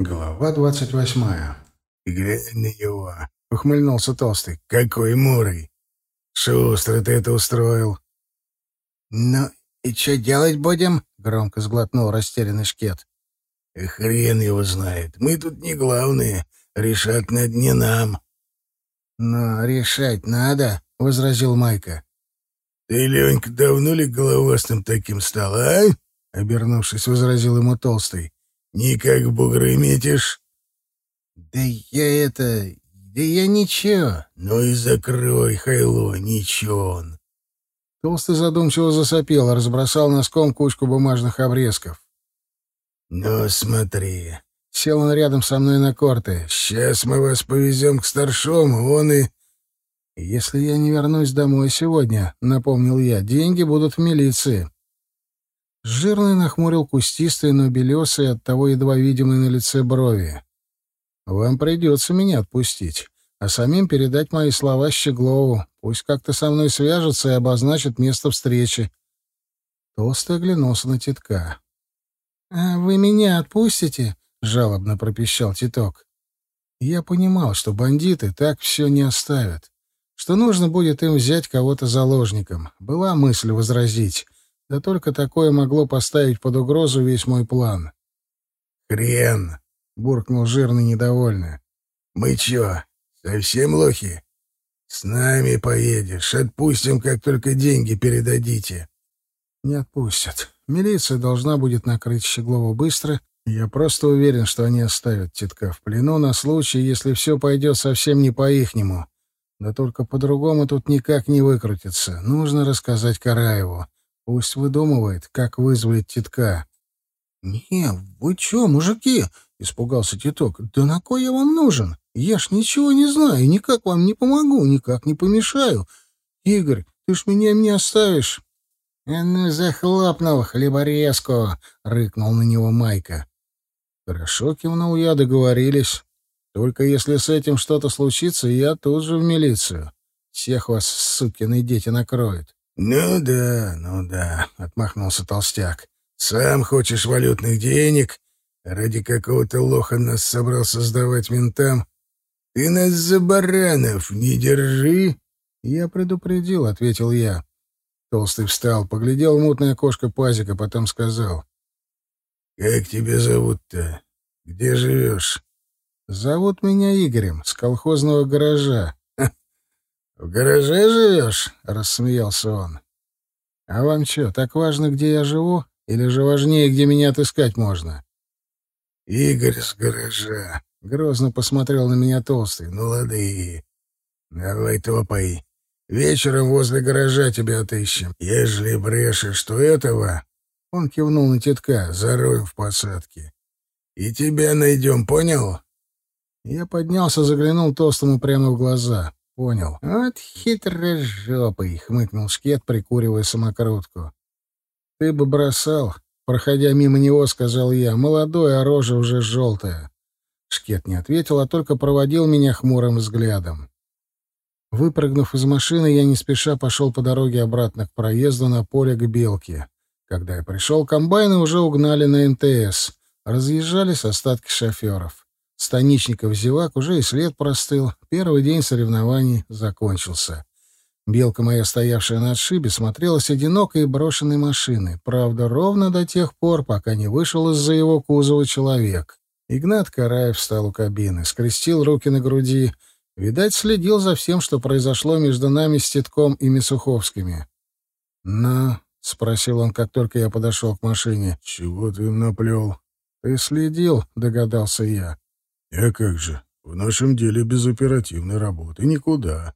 Глава двадцать восьмая. «Глянь на него!» — ухмыльнулся Толстый. «Какой мурый! Шустро ты это устроил!» «Ну, и что делать будем?» — громко сглотнул растерянный шкет. «И хрен его знает. Мы тут не главные. Решать над не нам». «Но решать надо», — возразил Майка. «Ты, Ленька, давно ли головастым таким стал, а?» — обернувшись, возразил ему Толстый. «Никак бугры метишь?» «Да я это... Да я ничего». «Ну и закрой, Хайло, ничего он». Толстый задумчиво засопел, разбросал носком кучку бумажных обрезков. «Ну, смотри». Сел он рядом со мной на корты. «Сейчас мы вас повезем к старшому, он и...» «Если я не вернусь домой сегодня», — напомнил я, — «деньги будут в милиции». Жирный нахмурил кустистые, но белесые, оттого едва видимые на лице брови. «Вам придется меня отпустить, а самим передать мои слова Щеглову. Пусть как-то со мной свяжется и обозначит место встречи». Толстый оглянулся на Титка. «А вы меня отпустите?» — жалобно пропищал Титок. Я понимал, что бандиты так все не оставят, что нужно будет им взять кого-то заложником. Была мысль возразить, да только такое могло поставить под угрозу весь мой план. «Хрен!» — буркнул жирный недовольно. «Мы чё, совсем лохи? С нами поедешь, отпустим, как только деньги передадите». «Не отпустят. Милиция должна будет накрыть Щеглова быстро. Я просто уверен, что они оставят Титка в плену на случай, если все пойдет совсем не по-ихнему. Да только по-другому тут никак не выкрутиться. Нужно рассказать Караеву. Пусть выдумывает, как вызвать Титка. — Не, вы чё, мужики? — испугался Титок. — Да на кой я вам нужен? Я ж ничего не знаю, никак вам не помогу, никак не помешаю. Игорь, ты ж меня не оставишь. — Ну, захлопнул хлеборезку! — рыкнул на него Майка. — Хорошо, кивнул я, договорились. Только если с этим что-то случится, я тут же в милицию. Всех вас, сукины дети, накроют. «Ну да, ну да», — отмахнулся толстяк. «Сам хочешь валютных денег? Ради какого-то лоха нас собрался сдавать ментам? Ты нас за баранов не держи!» «Я предупредил», — ответил я. Толстый встал, поглядел в мутное окошко пазика, потом сказал. «Как тебя зовут-то? Где живешь?» «Зовут меня Игорем, с колхозного гаража. «В гараже живешь?» — рассмеялся он. «А вам что, так важно, где я живу? Или же важнее, где меня отыскать можно?» «Игорь с гаража», — грозно посмотрел на меня толстый. «Ну, лады. Давай топай. Вечером возле гаража тебя отыщем. Ежели брешешь, что этого...» Он кивнул на тетка, зароем в посадке. «И тебя найдем, понял?» Я поднялся, заглянул толстому прямо в глаза. Понял. Вот хитрожопый, хмыкнул Шкет, прикуривая самокрутку. Ты бы бросал. Проходя мимо него, сказал я. Молодой, а рожа уже желтая. Шкет не ответил, а только проводил меня хмурым взглядом. Выпрыгнув из машины, я не спеша пошел по дороге обратно к проезду на поле к Белке. Когда я пришел, комбайны уже угнали на НТС. Разъезжались остатки шоферов. Станичников-зевак уже и след простыл. Первый день соревнований закончился. Белка моя, стоявшая на отшибе, смотрелась одинокой и брошенной машиной. Правда, ровно до тех пор, пока не вышел из-за его кузова человек. Игнат Караев встал у кабины, скрестил руки на груди. Видать, следил за всем, что произошло между нами с Титком и Мисуховскими. «На?» — спросил он, как только я подошел к машине. «Чего ты им наплел?» «Ты следил», — догадался я. «А как же? В нашем деле без оперативной работы никуда.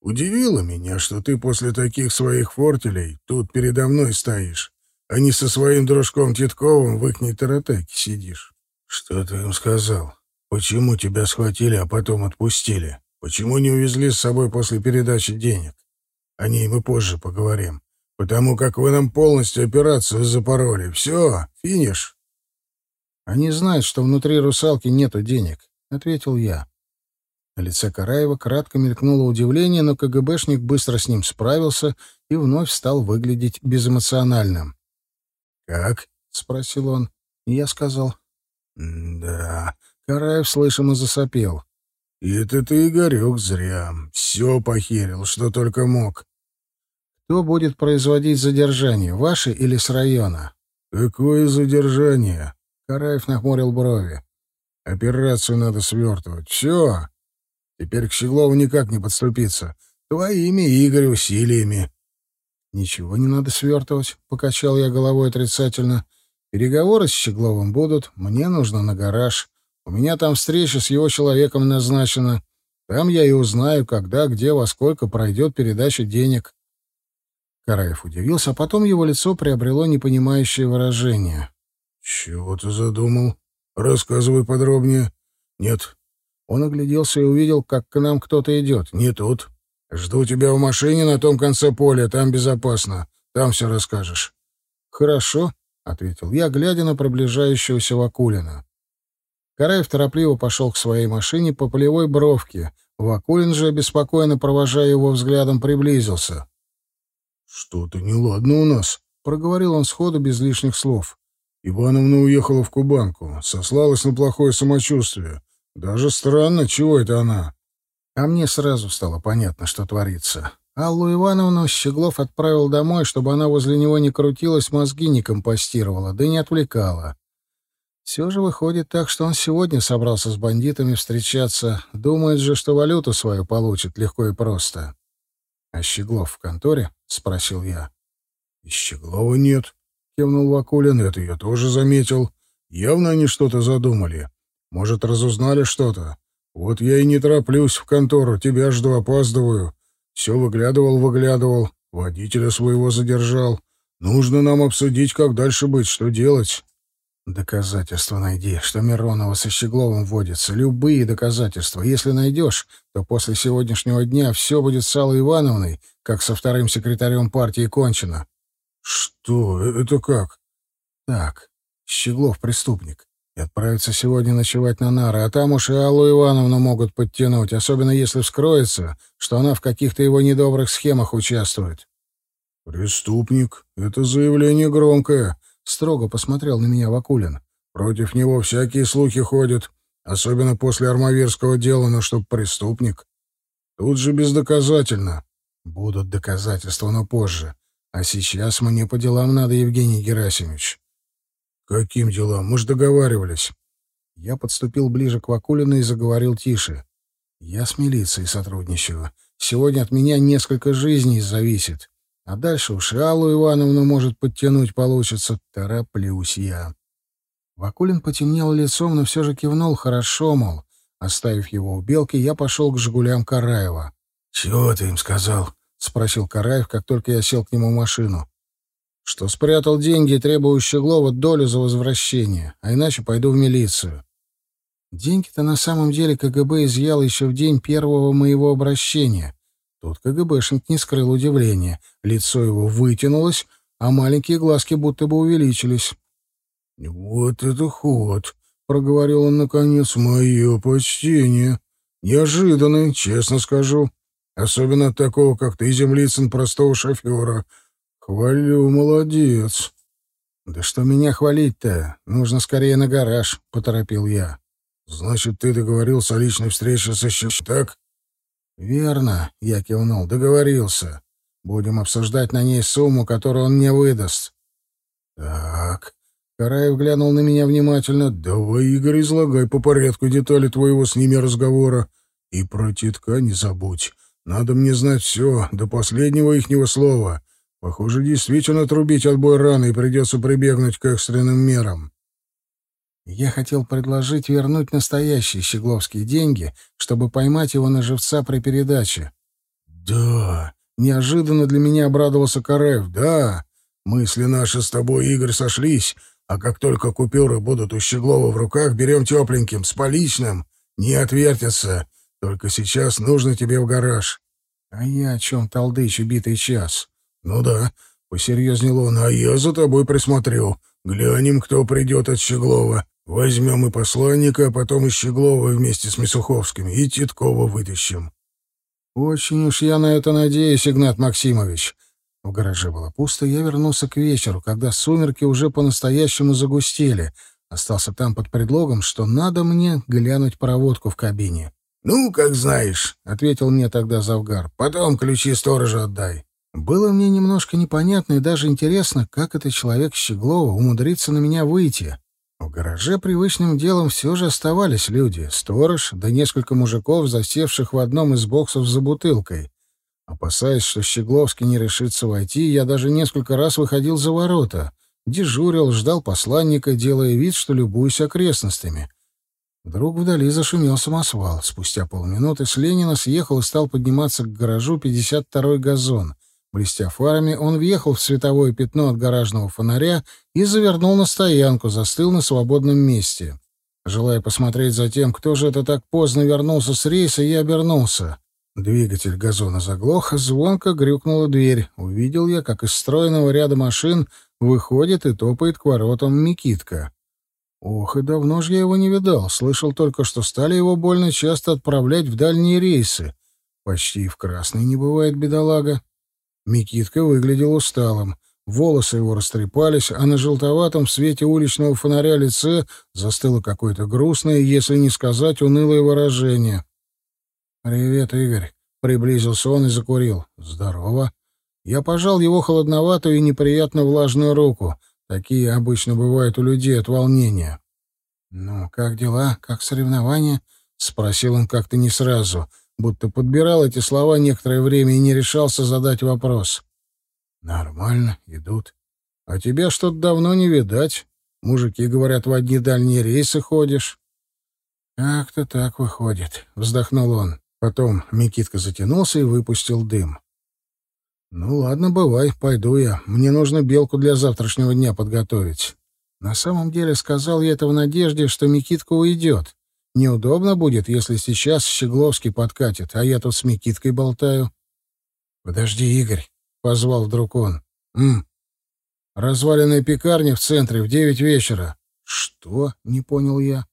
Удивило меня, что ты после таких своих фортелей тут передо мной стоишь, а не со своим дружком Титковым в ихней таратеке сидишь. Что ты им сказал? Почему тебя схватили, а потом отпустили? Почему не увезли с собой после передачи денег? О ней мы позже поговорим. Потому как вы нам полностью операцию запороли. Все, финиш». Они знают, что внутри русалки нету денег, ответил я. На лице Караева кратко мелькнуло удивление, но КГБшник быстро с ним справился и вновь стал выглядеть безэмоциональным. «Как?» — спросил он. Я сказал. «Да, Караев слышимо засопел. Это ты, Игорек, зря. Все похерил, что только мог. Кто будет производить задержание, ваши или с района? Какое задержание? Караев нахмурил брови. Операцию надо свертывать. Все. Теперь к Щеглову никак не подступиться. Твоими, Игорь, усилиями. Ничего не надо свертывать, покачал я головой отрицательно. Переговоры с Щегловым будут. Мне нужно на гараж. У меня там встреча с его человеком назначена. Там я и узнаю, когда, где, во сколько пройдет передача денег. Караев удивился, а потом его лицо приобрело непонимающее выражение. «Чего ты задумал? Рассказывай подробнее». «Нет». Он огляделся и увидел, как к нам кто-то идет. «Не тут. Жду тебя в машине на том конце поля, там безопасно. Там все расскажешь». «Хорошо», — ответил я, глядя на приближающегося Вакулина. Караев торопливо пошел к своей машине по полевой бровке. Вакулин же, беспокойно провожая его взглядом, приблизился. «Что-то неладно у нас», — проговорил он сходу без лишних слов. «Ивановна уехала в Кубанку, сослалась на плохое самочувствие. Даже странно, чего это она?» А мне сразу стало понятно, что творится. Аллу Ивановну Щеглов отправил домой, чтобы она возле него не крутилась, мозги не компостировала, да не отвлекала. Все же выходит так, что он сегодня собрался с бандитами встречаться. Думает же, что валюту свою получит легко и просто. — А Щеглов в конторе? — спросил я. — Щеглова нет, — кивнул Вакулин. — Это я тоже заметил. Явно они что-то задумали. Может, разузнали что-то. Вот я и не тороплюсь в контору, тебя жду, опаздываю. Все выглядывал-выглядывал, водителя своего задержал. Нужно нам обсудить, как дальше быть, что делать. Доказательства найди, что Миронова со Щегловым водится. Любые доказательства. Если найдешь, то после сегодняшнего дня все будет с Аллой Ивановной, как со вторым секретарем партии кончено. Что? Это как? Так. Щеглов преступник. И отправится сегодня ночевать на нары, а там уж и Аллу Ивановну могут подтянуть, особенно если вскроется, что она в каких-то его недобрых схемах участвует. Преступник? Это заявление громкое. Строго посмотрел на меня Вакулин. Против него всякие слухи ходят, особенно после Армавирского дела, но чтоб преступник. Тут же бездоказательно. Будут доказательства, но позже. А сейчас мне по делам надо, Евгений Герасимович. Каким делам? Мы ж договаривались. Я подступил ближе к Вакулину и заговорил тише. Я с милицией сотрудничаю. Сегодня от меня несколько жизней зависит. А дальше уж Аллу Ивановну может подтянуть получится. Тороплюсь я. Вакулин потемнел лицом, но все же кивнул хорошо, мол. Оставив его у Белки, я пошел к «Жигулям» Караева. — Чего ты им сказал? — спросил Караев, как только я сел к нему в машину. — Что спрятал деньги и требую у Щеглова долю за возвращение, а иначе пойду в милицию. Деньги-то на самом деле КГБ изъял еще в день первого моего обращения. Тут КГБшник не скрыл удивления. Лицо его вытянулось, а маленькие глазки будто бы увеличились. — Вот это ход! — проговорил он наконец. — Мое почтение. Неожиданный, честно скажу. Особенно от такого, как ты, землицын, простого шофера. Хвалю, молодец. — Да что меня хвалить-то? Нужно скорее на гараж, — поторопил я. — Значит, ты договорился о личной встрече со Щ... так? «Верно», — я кивнул, — «договорился. Будем обсуждать на ней сумму, которую он мне выдаст». «Так...» — Караев глянул на меня внимательно. «Давай, Игорь, излагай по порядку детали твоего с ними разговора. И про титка не забудь. Надо мне знать все, до последнего ихнего слова. Похоже, действительно трубить отбой рано, и придется прибегнуть к экстренным мерам». Я хотел предложить вернуть настоящие щегловские деньги, чтобы поймать его на живца при передаче. «Да!» — неожиданно для меня обрадовался Карев. «Да! Мысли наши с тобой, Игорь, сошлись, а как только купюры будут у Щеглова в руках, берем тепленьким, с поличным. Не отвертятся. Только сейчас нужно тебе в гараж». «А я о чем толдычу битый час?» «Ну да», — посерьезнел он, — «а я за тобой присмотрю. Глянем, кто придет от Щеглова. Возьмем и посланника, а потом и Щеглова вместе с Мисуховским, и Титкова вытащим. Очень уж я на это надеюсь, Игнат Максимович. В гараже было пусто, я вернулся к вечеру, когда сумерки уже по-настоящему загустели, Остался там под предлогом, что надо мне глянуть проводку в кабине. «Ну, как знаешь», — ответил мне тогда Завгар. «Потом ключи сторожа отдай». Было мне немножко непонятно и даже интересно, как этот человек Щеглова умудрится на меня выйти. В гараже привычным делом все же оставались люди. Сторож, да несколько мужиков, засевших в одном из боксов за бутылкой. Опасаясь, что Щегловский не решится войти, я даже несколько раз выходил за ворота. Дежурил, ждал посланника, делая вид, что любуюсь окрестностями. Вдруг вдали зашумел самосвал. Спустя полминуты с Ленина съехал и стал подниматься к гаражу 52-й газон. Блестя фарами, он въехал в световое пятно от гаражного фонаря и завернул на стоянку, застыл на свободном месте. Желая посмотреть за тем, кто же это так поздно вернулся с рейса, я обернулся. Двигатель газона заглох, звонко грюкнула дверь. Увидел я, как из стройного ряда машин выходит и топает к воротам Микитка. Ох, и давно же я его не видал. Слышал только, что стали его больно часто отправлять в дальние рейсы. Почти в красный не бывает бедолага. Микитка выглядел усталым. Волосы его растрепались, а на желтоватом свете уличного фонаря лице застыло какое-то грустное, если не сказать унылое выражение. «Привет, Игорь», — приблизился он и закурил. «Здорово». Я пожал его холодноватую и неприятно влажную руку. Такие обычно бывают у людей от волнения. «Ну, как дела? Как соревнования?» — спросил он как-то не сразу, будто подбирал эти слова некоторое время и не решался задать вопрос. «Нормально, идут. А тебя что-то давно не видать. Мужики говорят, в одни дальние рейсы ходишь». «Как-то так выходит», — вздохнул он. Потом Микитка затянулся и выпустил дым. «Ну ладно, бывай, пойду я. Мне нужно белку для завтрашнего дня подготовить». На самом деле сказал я это в надежде, что Микитка уйдет. Неудобно будет, если сейчас Щегловский подкатит, а я тут с Микиткой болтаю. «Подожди, Игорь», — позвал вдруг он. «М. Разваленная пекарня в центре в девять вечера». «Что?» — не понял я.